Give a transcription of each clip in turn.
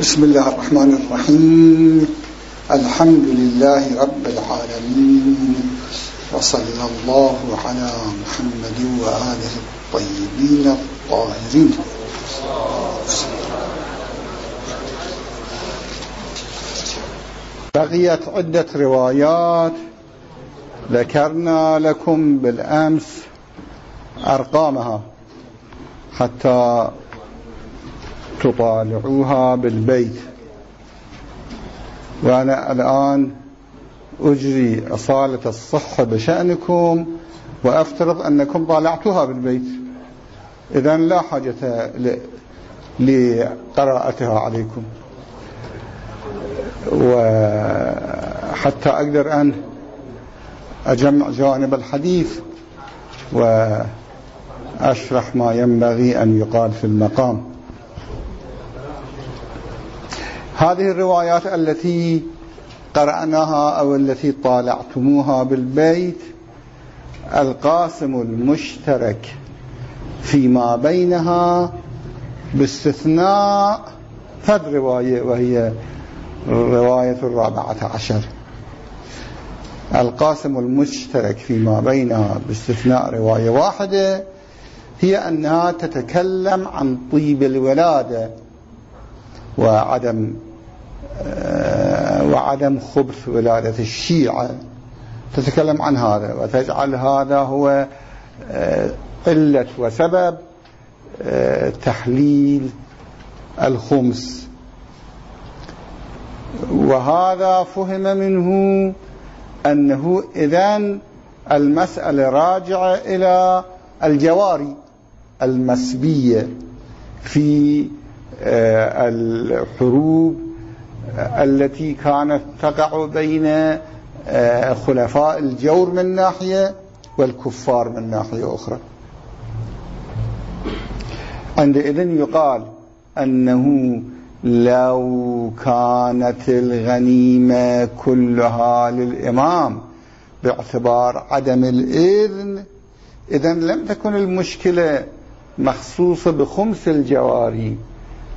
بسم الله الرحمن الرحيم. الحمد لله رب العالمين. وصلى الله على محمد وآله الطيبين الطاهرين. بقيت عدة روايات. ذكرنا لكم بالأمس أرقامها حتى تطالعوها بالبيت. وأنا الآن أجري أصالة الصحة بشأنكم وأفترض أنكم طالعتوها بالبيت. إذا لا حاجة لقراءتها عليكم. وحتى أقدر أن أجمع جوانب الحديث وأشرح ما ينبغي أن يقال في المقام. هذه الروايات التي قرأناها أو التي طالعتموها بالبيت القاسم المشترك فيما بينها باستثناء ثد رواية وهي الرواية الرابعة عشر. القاسم المشترك فيما بينها باستثناء رواية واحدة هي أنها تتكلم عن طيب الولادة وعدم وعدم خبث ولادة الشيعة. تتكلم عن هذا وتجعل هذا هو آه، علة وسبب آه، تحليل الخمس. وهذا فهم منه أنه إذن المسألة راجعة إلى الجواري المسبية في الحروب التي كانت تقع بين آه، خلفاء الجور من ناحية والكفار من ناحية أخرى. عندئذ يقال أنه لو كانت الغنيمة كلها للإمام باعتبار عدم الإذن إذا لم تكن المشكلة مخصوصة بخمس الجواري.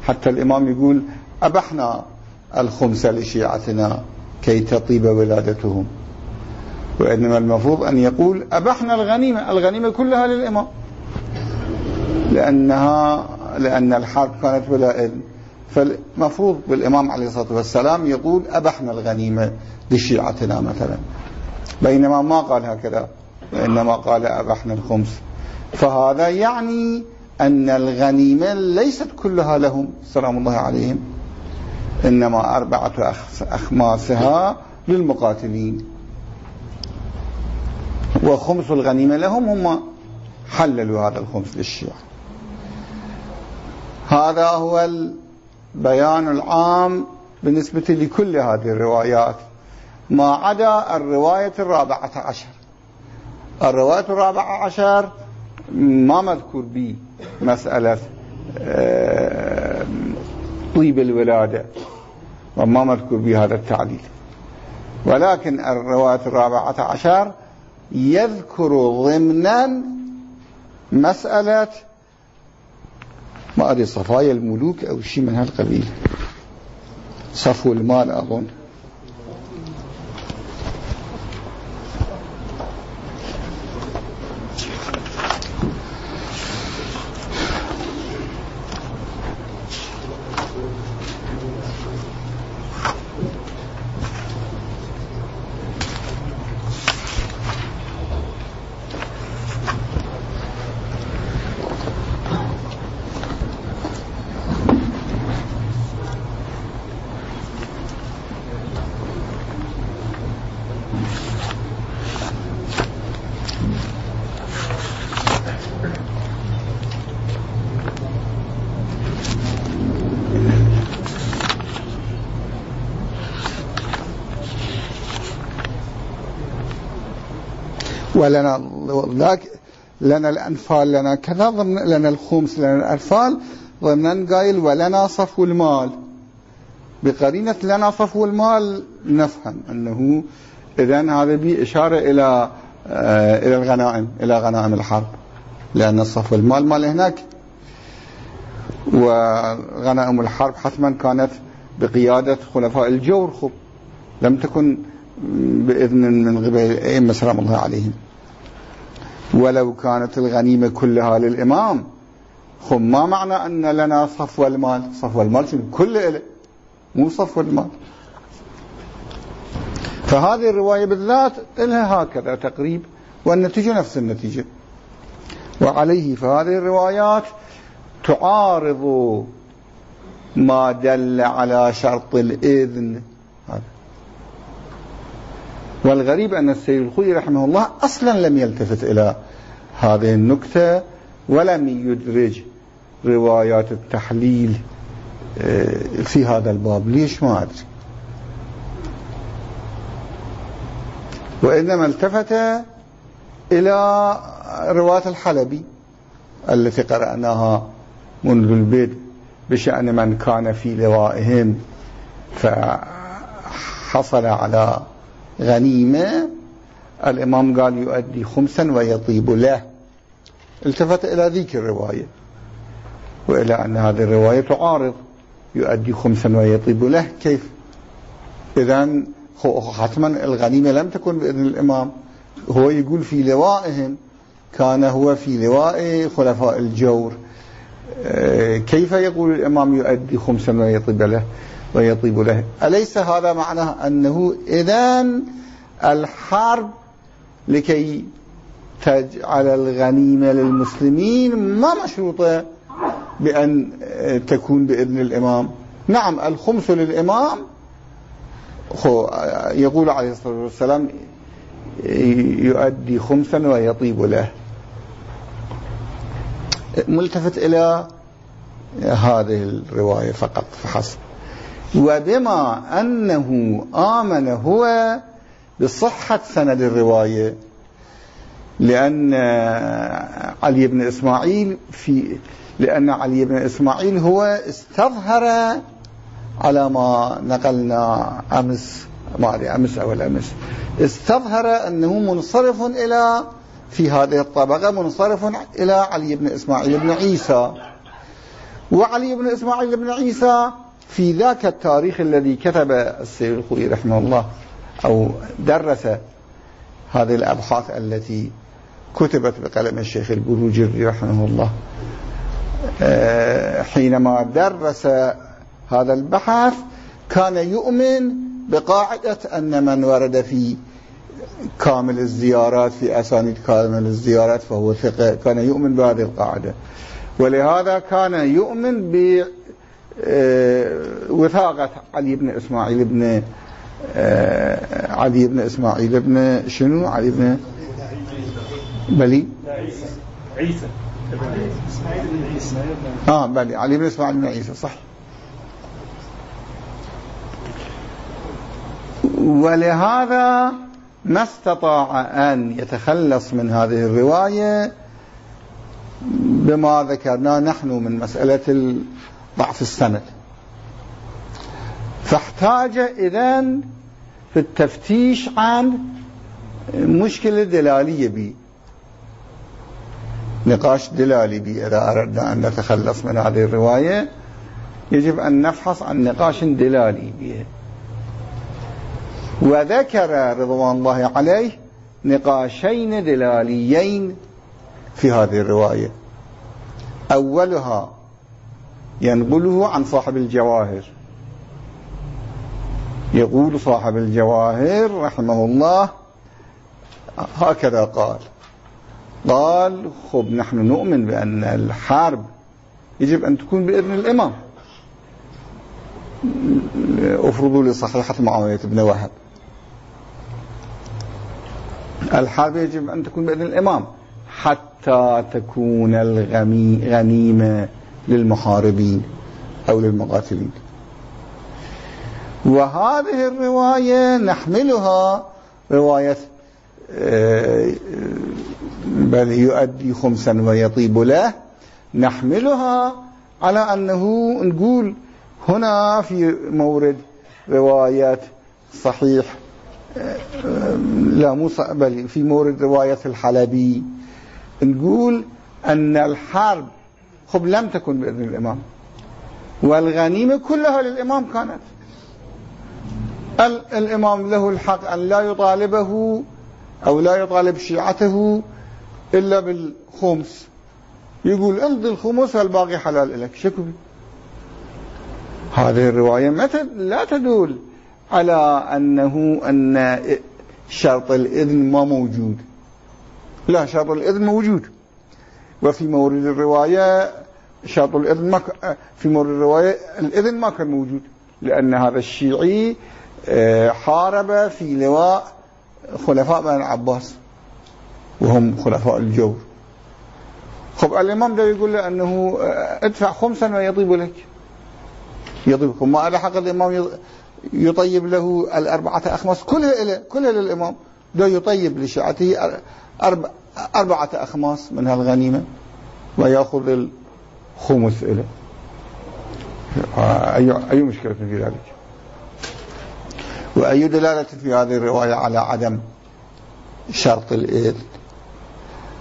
حتى الإمام يقول أبحنا الخمس لشيعتنا كي تطيب ولادتهم. وإنما المفروض أن يقول أبحنا الغنيمة الغنيمة كلها للإمام. لأنها لأن الحرب كانت إذن فالمفروض بالإمام عليه الصلاة والسلام يقول أبحنا الغنيمة لشيعتنا مثلا. بينما ما قال هكذا وإنما قال أبحنا الخمس. فهذا يعني أن الغنيمة ليست كلها لهم سلام الله عليهم. إنما أربعة أخماسها للمقاتلين. وخمس الغنيمة لهم هم حللوا هذا الخمس للشيعة. هذا هو البيان العام بالنسبة لكل هذه الروايات. ما عدا الرواية الرابعة عشر. الرواية الرابعة عشر ما مذكور به مسألة آه، طيب الولادة. وما مذكور بهذا التعليل ولكن الرواية الرابعة عشر يذكر ضمنا مسألة ما أدري صفايا الملوك أو شيء من هالقبيل. صفو المال أظن. ولنا ذاك لنا الأنفال لنا كذا ضمن لنا الخمس لنا الأنفال ضمن قايل ولنا صفو المال. بقرينة لنا صفو المال نفهم أنه إذا هذا إشارة إلى آه إلى الغنائم إلى غنائم الحرب لأن صفو المال مال هناك. وغنائم الحرب حتما كانت بقيادة خلفاء الجور خب لم تكن بإذن من قبل الأئمة سلام الله عليهم. ولو كانت الغنيمة كلها للإمام. خب ما معنى أن لنا صفو المال صفو المال شنو؟ كل إله مو صفو المال فهذه الرواية بالذات لها هكذا تقريب والنتيجة نفس النتيجة. وعليه فهذه الروايات تعارض ما دل على شرط الإذن. والغريب أن السيد الخوي رحمه الله أصلا لم يلتفت إلى هذه النكتة ولم يدرج روايات التحليل آه، في هذا الباب. ليش؟ ما أدري. وإنما التفت إلى رواية الحلبي التي قرأناها منذ البدء بشأن من كان في لوائهم فحصل على غنيمة الإمام قال يؤدي خمسا ويطيب له. التفت إلى ذيك الرواية. وإلى أن هذه الرواية تعارض. يؤدي خمسا ويطيب له. كيف؟ إذا حتما الغنيمة لم تكن بإذن الإمام. هو يقول في لوائهم كان هو في لواء خلفاء الجور. آه، كيف يقول الإمام يؤدي خمسا ويطيب له؟ ويطيب له. أليس هذا معناه أنه إذن الحرب لكي تجعل الغنيمة للمسلمين ما مشروطة بأن تكون بإذن الإمام؟ نعم الخمس للإمام يقول عليه الصلاة والسلام يؤدي خمسا ويطيب له. ملتفت إلى هذه الرواية فقط فحسب. وبما أنه آمن هو بصحة سند الرواية لأن علي بن إسماعيل في لأن علي بن إسماعيل هو استظهر على ما نقلنا أمس ما أدري أمس أو الأمس استظهر أنه منصرف إلى في هذه الطبقة منصرف إلى علي بن إسماعيل بن عيسى. وعلي بن إسماعيل بن عيسى في ذاك التاريخ الذي كتب السيد الخوي رحمه الله أو درس هذه الأبحاث التي كتبت بقلم الشيخ البروجري رحمه الله آه، حينما درس هذا البحث كان يؤمن بقاعدة أن من ورد في كامل الزيارات في أسانيد كامل الزيارات فهو ثقة كان يؤمن بهذه القاعدة. ولهذا كان يؤمن بوثاقة علي بن إسماعيل بن آه، علي بن إسماعيل بن شنو؟ علي بن بلي؟ عيسى. اسماعيل بن عيسى آه بلي. علي بن إسماعيل بن عيسى صح. ولهذا ما استطاع أن يتخلص من هذه الرواية بما ذكرناه نحن من مسألة ضعف السند. فاحتاج إذن في التفتيش عن مشكلة دلالية بي. نقاش دلالي بي. إذا أردنا أن نتخلص من هذه الرواية يجب أن نفحص عن نقاش دلالي بها وذكر رضوان الله عليه نقاشين دلاليين في هذه الرواية. أولها ينقله عن صاحب الجواهر. يقول صاحب الجواهر رحمه الله هكذا قال. قال خب نحن نؤمن بأن الحرب يجب أن تكون بإذن الإمام. افرضوا لي صحيحة معاوية بن وهب. الحرب يجب أن تكون بإذن الإمام حتى تكون الغنيمة للمحاربين أو للمقاتلين. وهذه الرواية نحملها رواية آه، بل يؤدي خمسا ويطيب له. نحملها على أنه نقول هنا في مورد روايات صحيح آه، لا مو بل في مورد رواية الحلبي. نقول أن الحرب خب لم تكن بإذن الإمام. والغنيمة كلها للإمام كانت الإمام له الحق أن لا يطالبه أو لا يطالب شيعته إلا بالخمس. يقول امضي الخمس والباقي حلال لك. شكو هذه الرواية لا تدل على أنه أن شرط الإذن ما موجود. لا شرط الإذن موجود. وفي مورد الرواية شرط الإذن ما في مورد الرواية الإذن ما كان موجود لأن هذا الشيعي آه، حارب في لواء خلفاء بن العباس وهم خلفاء الجور. خب الإمام ده يقول له أنه آه، ادفع خمسا ويطيب لك. يطيبكم ما لحق الإمام يطيب له الأربعة أخماس. كلها إليه كلها للإمام ده يطيب لشيعته أربعة أخماس من هالغنيمة ويأخذ الخمس إليه أي أي مشكلة في ذلك؟ وأي دلالة في هذه الرواية على عدم شرط الإذن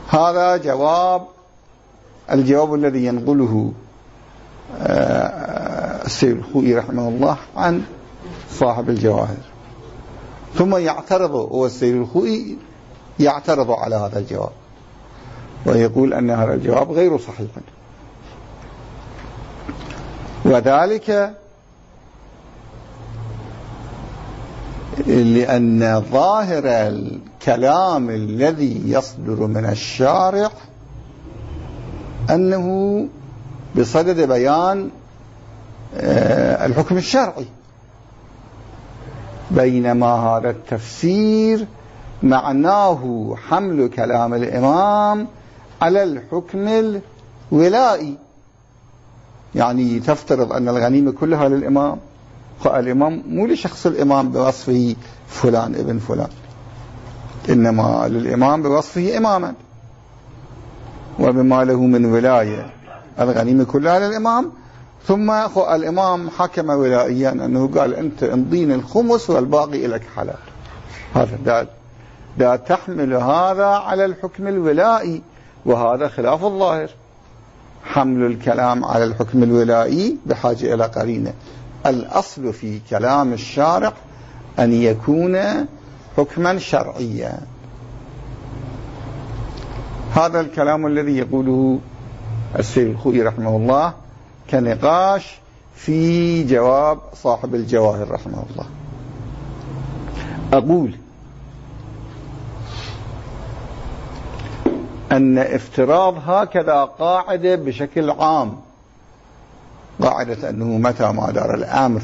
هذا جواب الجواب الذي ينقله آه، السيد الخوئي رحمه الله عن صاحب الجواهر. ثم يعترض هو السيد الخوئي يعترض على هذا الجواب. ويقول أن هذا الجواب غير صحيح. وذلك لأن ظاهر الكلام الذي يصدر من الشارع أنه بصدد بيان آه، الحكم الشرعي. بينما هذا التفسير معناه حمل كلام الإمام على الحكم الولائي. يعني تفترض أن الغنيمة كلها للإمام الإمام مو لشخص الإمام بوصفه فلان ابن فلان إنما للإمام بوصفه إماما. وبما له من ولاية الغنيمة كلها للإمام. ثم الإمام حكم ولائيا أنه قال أنت انضين الخمس والباقي لك حلال. هذا دا, دا تحمل هذا على الحكم الولائي وهذا خلاف الظاهر. حمل الكلام على الحكم الولائي بحاجة إلى قرينة. الأصل في كلام الشارع أن يكون حكما شرعيا. هذا الكلام الذي يقوله السيد الخوي رحمه الله كنقاش في جواب صاحب الجواهر رحمه الله. أقول أن افتراض هكذا قاعدة بشكل عام. قاعدة أنه متى ما دار الأمر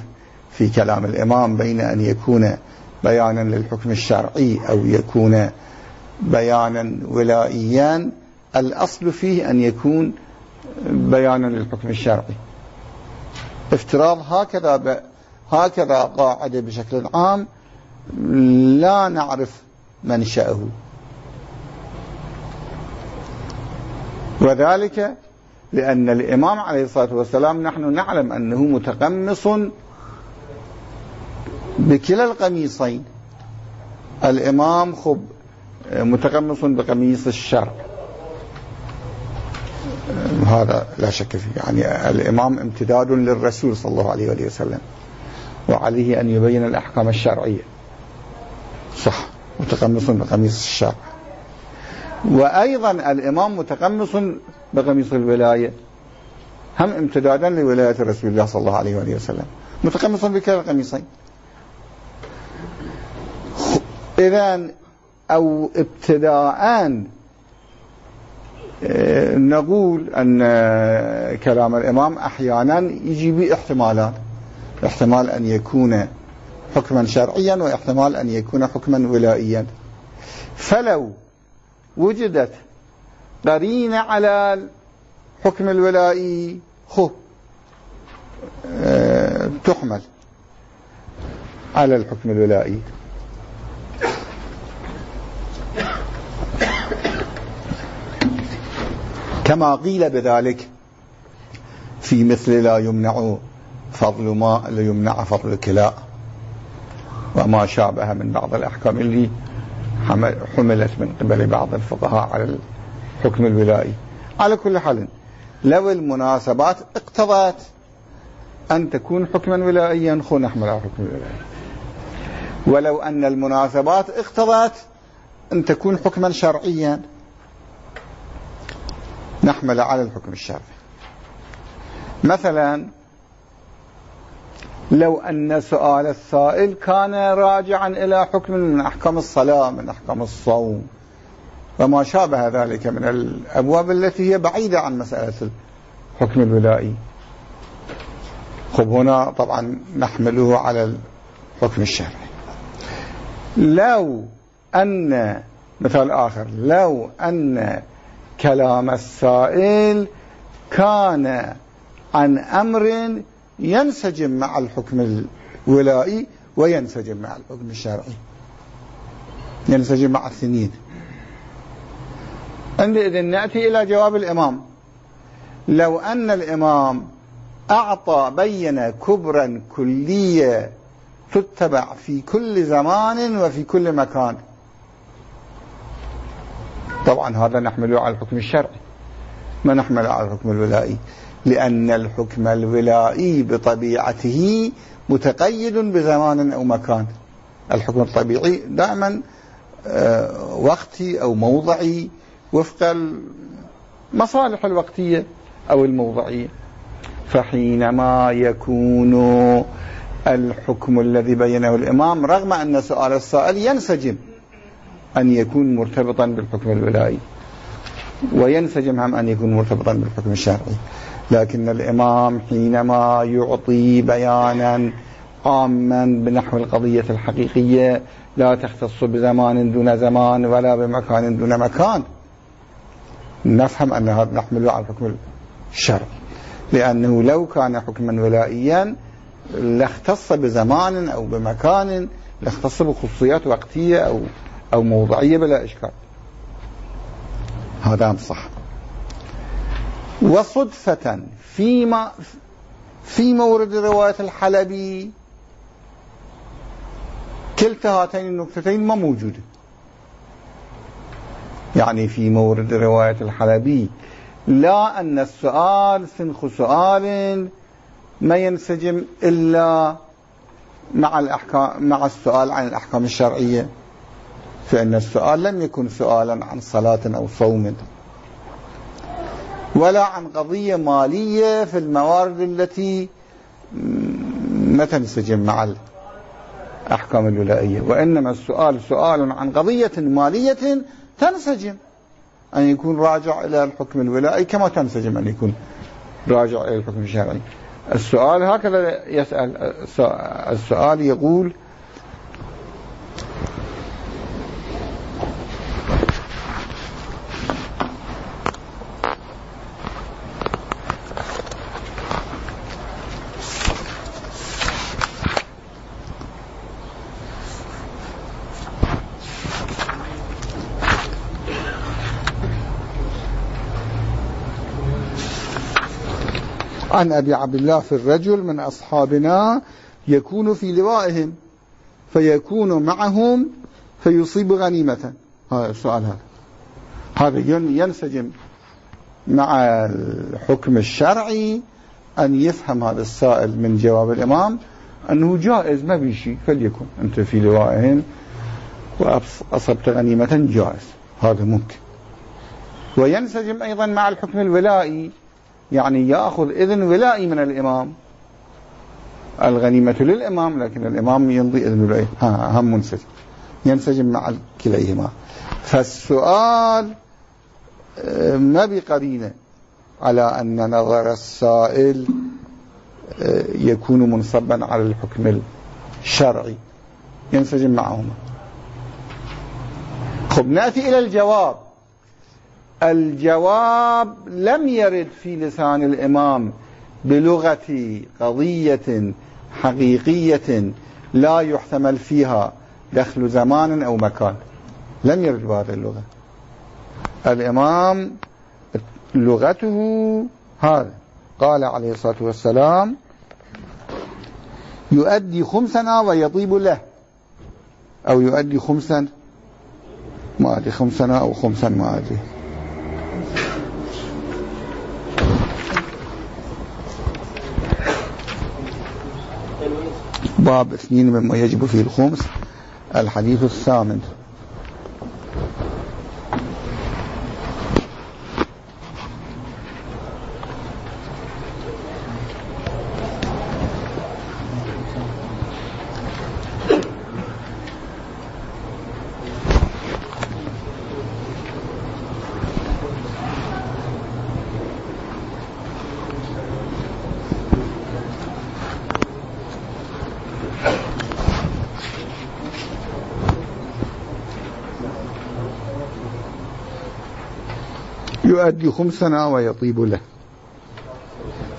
في كلام الإمام بين أن يكون بيانا للحكم الشرعي أو يكون بيانا ولائيا الأصل فيه أن يكون بيانا للحكم الشرعي. افتراض هكذا ب... هكذا قاعدة بشكل عام لا نعرف منشأه. وذلك لأن الإمام عليه الصلاة والسلام نحن نعلم أنه متقمص بكلا القميصين. الإمام خب متقمص بقميص الشرع. هذا لا شك فيه. يعني الإمام امتداد للرسول صلى الله عليه وآله وسلم. وعليه أن يبين الأحكام الشرعية. صح. متقمص بقميص الشرع. وأيضا الإمام متقمص بقميص الولاية. هم امتدادا لولاية رسول الله صلى الله عليه وآله وسلم. متقمص بكلا القميصين إذا أو ابتداء آه، نقول أن كلام الإمام أحيانا يجي باحتمالات احتمال أن يكون حكما شرعيا واحتمال أن يكون حكما ولائيا. فلو وجدت قرينة على الحكم الولائي. خو أه تحمل على الحكم الولائي. كما قيل بذلك في مثل لا يمنع فضل ماء لا يمنع فضل كلاء وما شابه من بعض الأحكام اللي حملت من قبل بعض الفقهاء على الحكم الولائي. على كل حال لو المناسبات اقتضت أن تكون حكما ولائيا خو نحمل على حكم الولائي. ولو أن المناسبات اقتضت أن تكون حكما شرعيا نحمل على الحكم الشرعي. مثلا لو أن سؤال السائل كان راجعا إلى حكم من أحكام الصلاة من أحكام الصوم. وما شابه ذلك من الأبواب التي هي بعيدة عن مسألة الحكم الولائي. خب هنا طبعا نحمله على الحكم الشرعي. لو أن مثال آخر لو أن كلام السائل كان عن أمر ينسجم مع الحكم الولائي وينسجم مع الحكم الشرعي. ينسجم مع الثنين عندئذ نأتي إلى جواب الإمام. لو أن الإمام أعطى بين كبرا كلية تتبع في كل زمان وفي كل مكان. طبعا هذا نحمله على الحكم الشرعي ما نحمله على الحكم الولائي. لأن الحكم الولائي بطبيعته متقيد بزمان أو مكان. الحكم الطبيعي دائما آه، وقتي أو موضعي وفق المصالح الوقتية أو الموضعية. فحينما يكون الحكم الذي بينه الإمام رغم أن سؤال السائل ينسجم أن يكون مرتبطا بالحكم الولائي وينسجم هم أن يكون مرتبطا بالحكم الشرعي. لكن الإمام حينما يعطي بيانا عاما بنحو القضية الحقيقية لا تختص بزمان دون زمان ولا بمكان دون مكان. نفهم أن هذا نحمله على الحكم الشرعي لأنه لو كان حكما ولائيا لاختص بزمان أو بمكان لاختص بخصوصيات وقتية أو, أو موضعية بلا إشكال. هذا صح وصدفة فيما في مورد رواية الحلبي كلتا هاتين النكتتين ما موجودة يعني في مورد رواية الحلبي لا أن السؤال سنخ سؤال ما ينسجم إلا مع الأحكام مع السؤال عن الأحكام الشرعية فإن السؤال لم يكن سؤالا عن صلاة أو صوم. ولا عن قضية مالية في الموارد التي ما تنسجم مع الأحكام الولائية. وإنما السؤال سؤال عن قضية مالية تنسجم. أن يكون راجع إلى الحكم الولائي كما تنسجم أن يكون راجع إلى الحكم الشرعي. السؤال هكذا يسأل السؤال يقول عن أبي عبد الله في الرجل من أصحابنا يكون في لوائهم فيكون معهم فيصيب غنيمة. هذا السؤال هذا. هذا ينسجم مع الحكم الشرعي أن يفهم هذا السائل من جواب الإمام أنه جائز ما بيشي فليكن أنت في لوائهم وأصبت غنيمة جائز. هذا ممكن. وينسجم أيضا مع الحكم الولائي يعني يأخذ إذن ولائي من الإمام. الغنيمة للإمام لكن الإمام يمضي إذن ولائي. ها هم منسجم ينسجم مع كليهما. فالسؤال آه، ما بقرينة على أن نظر السائل آه، يكون منصبا على الحكم الشرعي. ينسجم معهما. خب نأتي إلى الجواب. الجواب لم يرد في لسان الإمام بلغة قضية حقيقية لا يحتمل فيها دخل زمان أو مكان. لم يرد بهذه اللغة. الإمام لغته هذا. قال عليه الصلاة والسلام يؤدي خمسنا ويطيب له. أو يؤدي خمسا؟ ما أدري خمسنا أو خمسا ما أدري. باب اثنين مما يجب فيه الخمس الحديث الثامن. يؤدي خمسنا ويطيب له.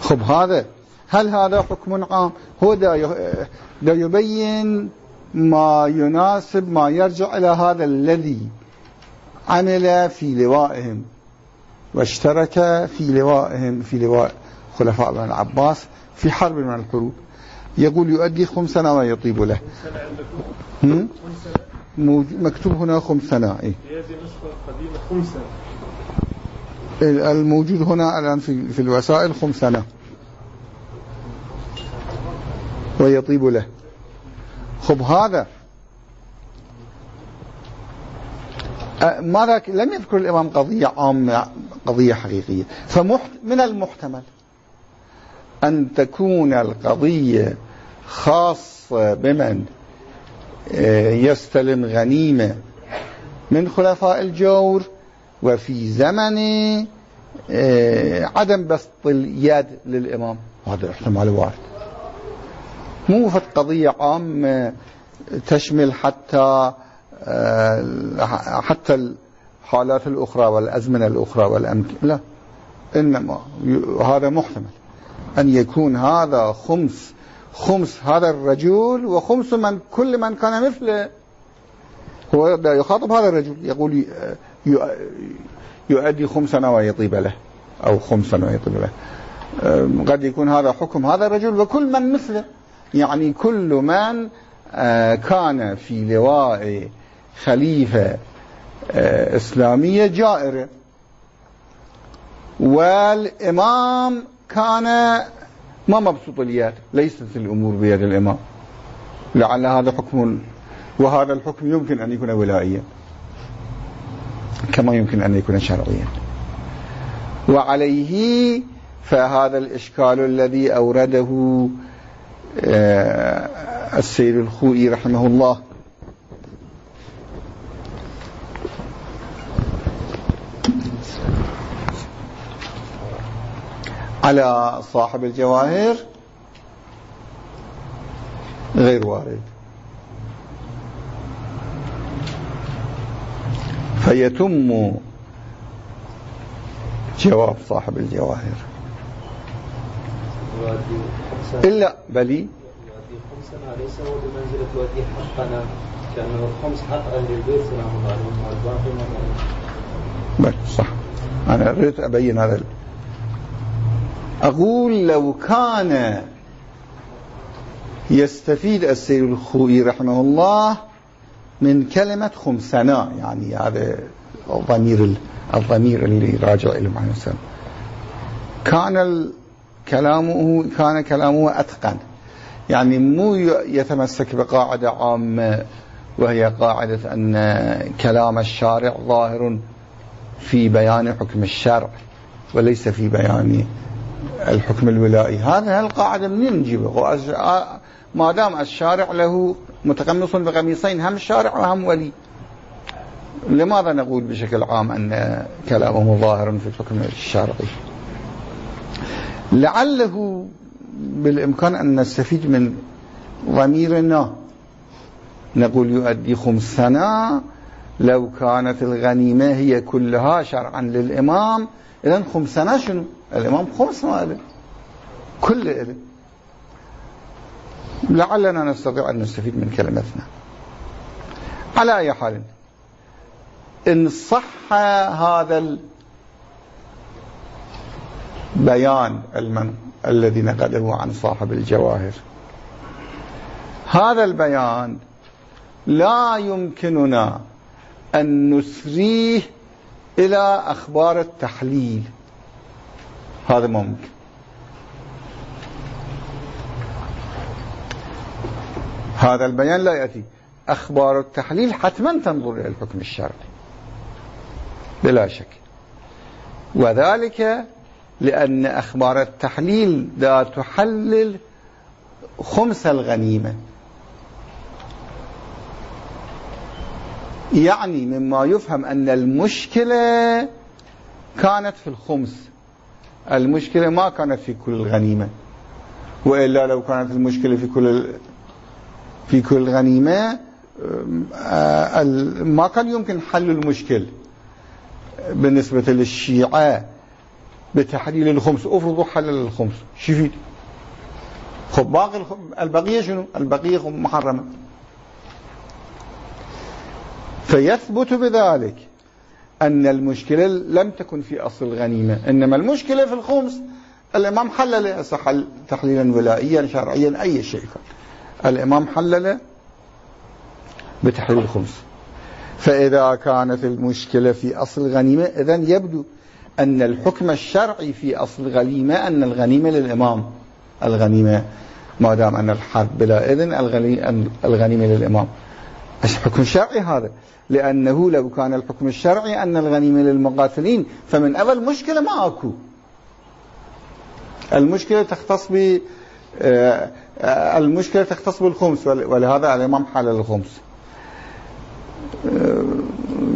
خب هذا هل هذا حكم عام؟ هو دا يبين ما يناسب ما يرجع إلى هذا الذي عمل في لوائهم واشترك في لوائهم في لواء خلفاء بن العباس في حرب من الحروب. يقول يؤدي خمسنا ويطيب له. مكتوب هنا خمسنا إيه؟ هذه نسخة قديمة خمسنا الموجود هنا الآن في, في الوسائل خمسنة ويطيب له. خب هذا. ماذا لم يذكر الإمام قضية عامة قضية حقيقية. فمن المحتمل أن تكون القضية خاصة بمن آه، يستلم غنيمة من خلفاء الجور وفي زمن آه، عدم بسط اليد للإمام. هذا احتمال وارد مو فت قضية عامة تشمل حتى آه، حتى الحالات الأخرى والأزمنة الأخرى والأمكنة. لا إنما هذا محتمل. أن يكون هذا خمس خمس هذا الرجل وخمس من كل من كان مثله. هو يخاطب هذا الرجل يقول يؤدي خمسا ويطيب له أو خمسا ويطيب له. قد يكون هذا حكم هذا الرجل وكل من مثله. يعني كل من آه، كان في لواء خليفة آه، إسلامية جائرة. والإمام كان ما مبسوط اليد ليست الأمور بيد الإمام. لعل هذا حكم وهذا الحكم يمكن أن يكون ولائيا كما يمكن أن يكون شرعيا. وعليه فهذا الإشكال الذي أورده آه، السيد الخوئي رحمه الله. على صاحب الجواهر غير وارد. فيتم جواب صاحب الجواهر. إلا بلي. بمنزلة حقنا كأنه الخمس حق أهل البيت عليهم بل صح. أنا أريد أبين هذا أقول لو كان يستفيد السيد الخوي رحمه الله من كلمة خمسنا يعني هذا الضمير الضمير اللي راجع إلى معنى السلام كان كلامه كان كلامه أتقن. يعني مو يتمسك بقاعدة عامة وهي قاعدة أن كلام الشارع ظاهر في بيان حكم الشرع وليس في بيان الحكم الولائي. هذا القاعدة منين نجيبه ما دام الشارع له متقمص بقميصين هم الشارع وهم ولي. لماذا نقول بشكل عام أن كلامه ظاهر في الحكم الشرعي؟ لعله بالإمكان أن نستفيد من ضميرنا. نقول يؤدي خمسنا لو كانت الغنيمة هي كلها شرعا للإمام. إذن خمسنا شنو؟ الإمام خمس ما كل إله. لعلنا نستطيع أن نستفيد من كلمتنا. على أي حال إن صح هذا البيان المن الذي نقله عن صاحب الجواهر. هذا البيان لا يمكننا أن نسريه إلى أخبار التحليل. هذا ممكن. هذا البيان لا يأتي. أخبار التحليل حتما تنظر إلى الحكم الشرعي. بلا شك. وذلك لأن أخبار التحليل لا تحلل خمس الغنيمة. يعني مما يفهم أن المشكلة كانت في الخمس. المشكلة ما كانت في كل الغنيمة. وإلا لو كانت المشكلة في كل في كل غنيمة آه، ما كان يمكن حل المشكل بالنسبة للشيعة بتحليل الخمس. افرضوا حلل الخمس. شو يفيد خب باقي البقية شنو؟ البقية محرمة. فيثبت بذلك أن المشكلة لم تكن في أصل الغنيمة إنما المشكلة في الخمس. الإمام حلل حل تحليلا ولائيا شرعيا أي شيء كان. الإمام حلل بتحليل الخمس فإذا كانت المشكلة في أصل الغنيمة إذا يبدو أن الحكم الشرعي في أصل الغنيمة أن الغنيمة للإمام. الغنيمة ما دام أن الحرب بلا إذن الغنيمة للإمام. حكم شرعي هذا؟ لأنه لو كان الحكم الشرعي أن الغنيمة للمقاتلين فمن أول مشكلة ما أكو. المشكلة تختص ب المشكلة تختص بالخمس ولهذا الإمام حلل الخمس. آه،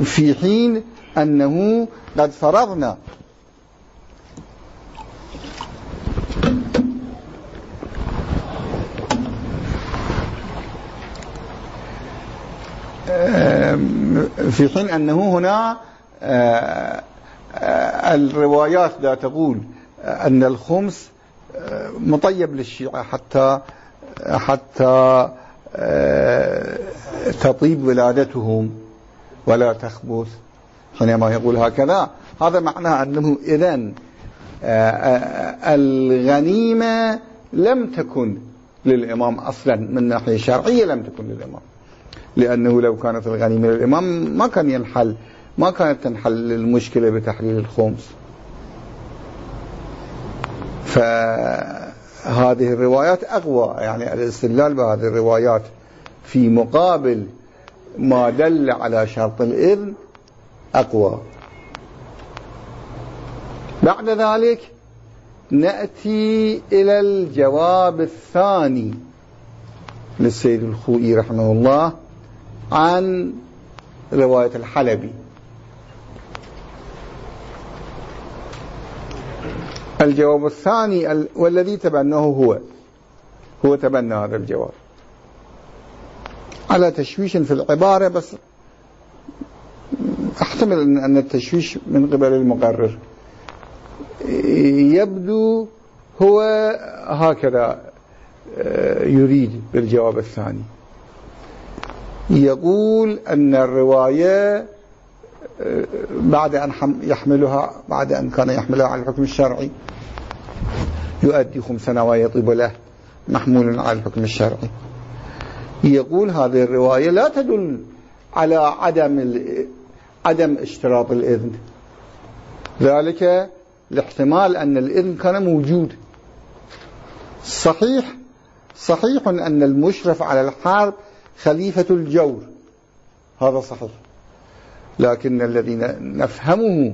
في حين أنه قد فرضنا في حين أنه هنا آه، آه، الروايات لا تقول أن الخمس آه، مطيب للشيعة حتى حتى تطيب ولادتهم ولا تخبث حينما يقول هكذا. هذا معناه أنه إذن الغنيمة لم تكن للإمام أصلا من ناحية شرعية لم تكن للإمام. لأنه لو كانت الغنيمة للإمام ما كان ينحل ما كانت تنحل المشكلة بتحليل الخمس. فهذه الروايات أقوى يعني الاستدلال بهذه الروايات في مقابل ما دل على شرط الإذن أقوى. بعد ذلك نأتي إلى الجواب الثاني للسيد الخوئي رحمه الله عن رواية الحلبي. الجواب الثاني والذي تبناه هو. هو تبنى هذا الجواب. على تشويش في العبارة بس أحتمل أن التشويش من قبل المقرر. يبدو هو هكذا آه، يريد بالجواب الثاني. يقول أن الرواية بعد أن يحملها بعد أن كان يحملها على الحكم الشرعي. يؤدي خمسة ويطيب له. محمول على الحكم الشرعي. يقول هذه الرواية لا تدل على عدم عدم اشتراط الإذن. ذلك لاحتمال أن الإذن كان موجود. صحيح صحيح أن المشرف على الحرب خليفة الجور. هذا صحيح. لكن الذي نفهمه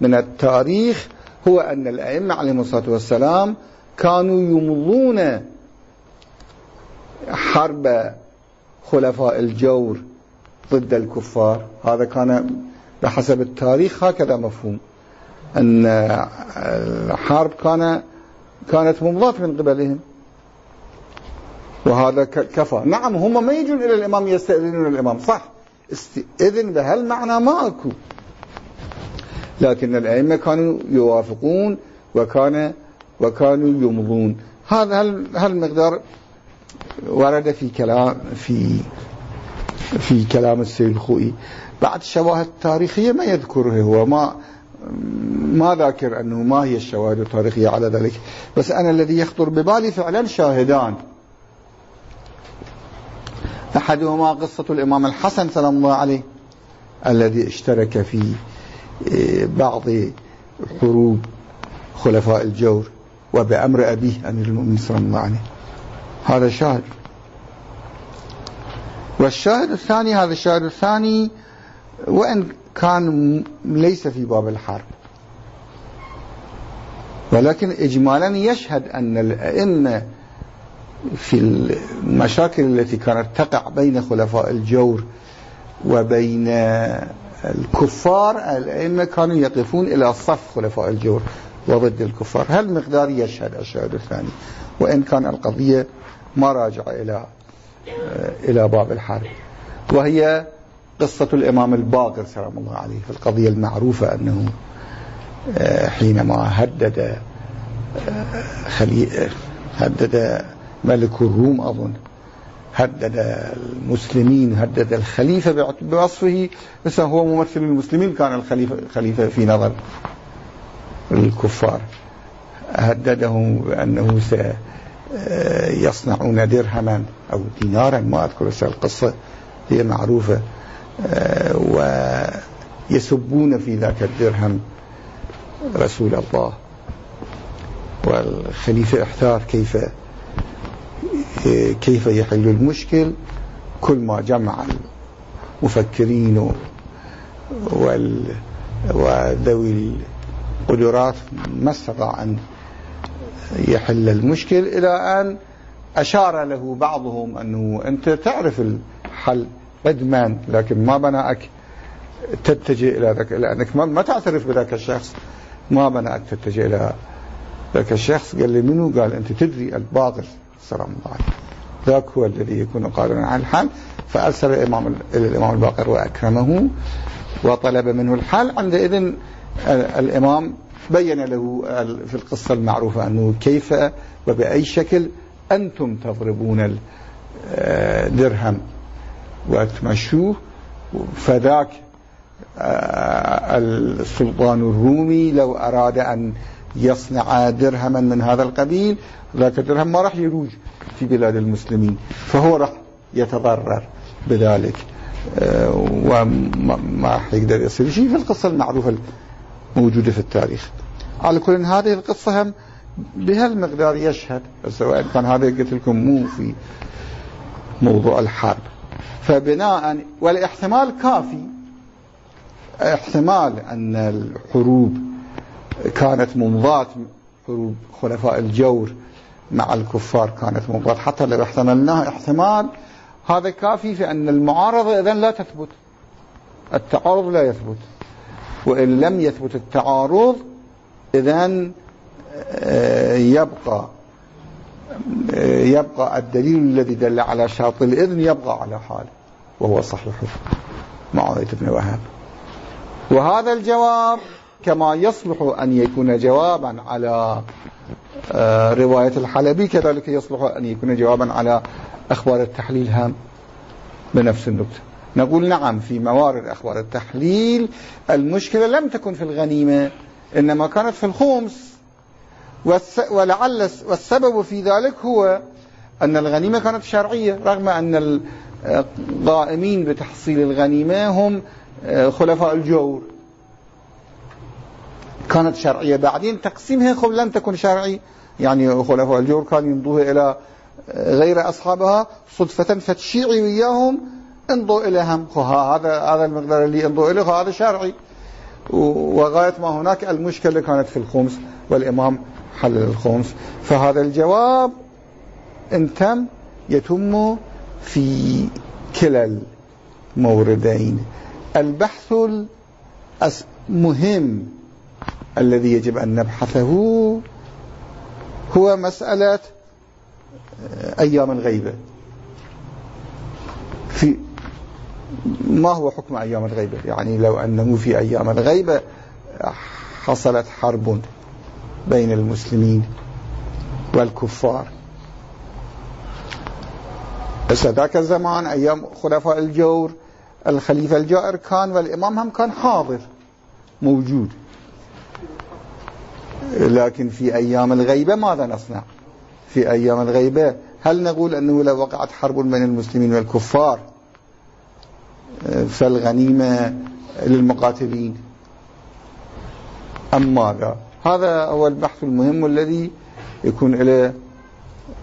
من التاريخ هو أن الأئمة عليهم الصلاة والسلام كانوا يمضون حرب خلفاء الجور ضد الكفار. هذا كان بحسب التاريخ هكذا مفهوم. أن الحرب كان كانت ممضاة من قبلهم. وهذا كفى. نعم هم ما يجون إلى الإمام يستأذنون الإمام صح. إذن بهالمعنى ما أكو لكن الأئمة كانوا يوافقون وكان وكانوا يمضون. هذا هالمقدار ورد في كلام في في كلام السيد الخوئي؟ بعد الشواهد التاريخية ما يذكره هو. ما ما ذاكر أنه ما هي الشواهد التاريخية على ذلك. بس أنا الذي يخطر ببالي فعلا شاهدان. أحدهما قصة الإمام الحسن سلام الله عليه الذي اشترك في إيه، بعض حروب خلفاء الجور وبأمر أبيه أمير المؤمنين سلام الله عليه. هذا شاهد. والشاهد الثاني هذا الشاهد الثاني وإن كان ليس في باب الحرب. ولكن إجمالا يشهد أن الأئمة في المشاكل التي كانت تقع بين خلفاء الجور وبين الكفار الأئمة كانوا يقفون إلى صف خلفاء الجور وضد الكفار. هل مقدار يشهد الشاهد الثاني؟ وإن كان القضية ما راجع إلى إلى باب الحرب وهي قصة الإمام الباقر سلام الله عليه في القضية المعروفة أنه آه، حينما هدد آه، خلي هدد ملك الروم أظن. هدد المسلمين هدد الخليفة بوصفه بس هو ممثل المسلمين كان الخليفة خليفة في نظر الكفار. هددهم بأنه سيصنعون آه، درهما أو دينارا ما أذكر القصة هي معروفة. ويسبون في ذاك الدرهم رسول الله. والخليفة احتار كيف كيف يحل المشكل؟ كل ما جمع المفكرين وذوي القدرات ما استطاع أن يحل المشكل. إلى أن أشار له بعضهم أنه أنت تعرف الحل قدما لكن ما بناك تتجه إلى ذاك لأنك ما تعترف بذاك الشخص. ما بناك تتجه إلى ذاك الشخص. قال لي منو؟ قال أنت تدري الباطل. سلام الله عليه ذاك هو الذي يكون قادرا على الحل فأرسل الإمام الإمام الباقر وأكرمه وطلب منه الحل عندئذ الإمام بين له في القصة المعروفة أنه كيف وبأي شكل أنتم تضربون الدرهم وتمشوه فذاك آه، السلطان الرومي لو أراد أن يصنع درهما من هذا القبيل ذاك الدرهم ما راح يروج في بلاد المسلمين. فهو راح يتضرر بذلك. آه، وما راح يقدر يصير. شيء في القصة المعروفة الموجودة في التاريخ. على كل هذه القصة هم بهالمقدار يشهد سواء كان هذا قلت لكم مو في موضوع الحرب. فبناء والاحتمال كافي احتمال أن الحروب كانت ممضاة حروب خلفاء الجور مع الكفار كانت ممضاة. حتى لو احتملناها احتمال هذا كافي في أن المعارضة إذن لا تثبت. التعارض لا يثبت. وإن لم يثبت التعارض إذن آه، يبقى آه، يبقى الدليل الذي دل على شرط الإذن يبقى على حاله وهو صحيح. معاوية بن وهاب. وهذا الجواب كما يصلح أن يكون جوابا على آه، رواية الحلبي كذلك يصلح أن يكون جوابا على أخبار التحليل هم بنفس النقطة. نقول نعم في موارد أخبار التحليل المشكلة لم تكن في الغنيمة إنما كانت في الخمس. ولعل والسبب في ذلك هو أن الغنيمة كانت شرعية رغم أن القائمين بتحصيل الغنيمة هم آه، خلفاء الجور. كانت شرعية. بعدين تقسيمها خب لم تكن شرعي. يعني خلفاء الجور كانوا يمضوها إلى غير أصحابها صدفة فتشيعي وياهم انضوا إليهم. هذا هذا المقدار اللي انضوا إليه هذا شرعي. وغاية ما هناك المشكلة كانت في الخمس والإمام حلل الخمس. فهذا الجواب إن تم يتم في كلا الموردين. البحث المهم الذي يجب أن نبحثه هو مسألة أيام الغيبة في ما هو حكم أيام الغيبة يعني لو أنه في أيام الغيبة حصلت حرب بين المسلمين والكفار. بس ذاك الزمان أيام خلفاء الجور الخليفة الجائر كان والإمام هم كان حاضر موجود. لكن في أيام الغيبة ماذا نصنع؟ في أيام الغيبة هل نقول أنه لو وقعت حرب بين المسلمين والكفار فالغنيمة للمقاتلين؟ أم ماذا؟ هذا هو البحث المهم الذي يكون له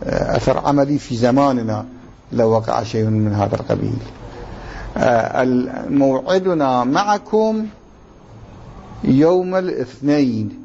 أثر عملي في زماننا لو وقع شيء من هذا القبيل. آه، موعدنا معكم يوم الاثنين.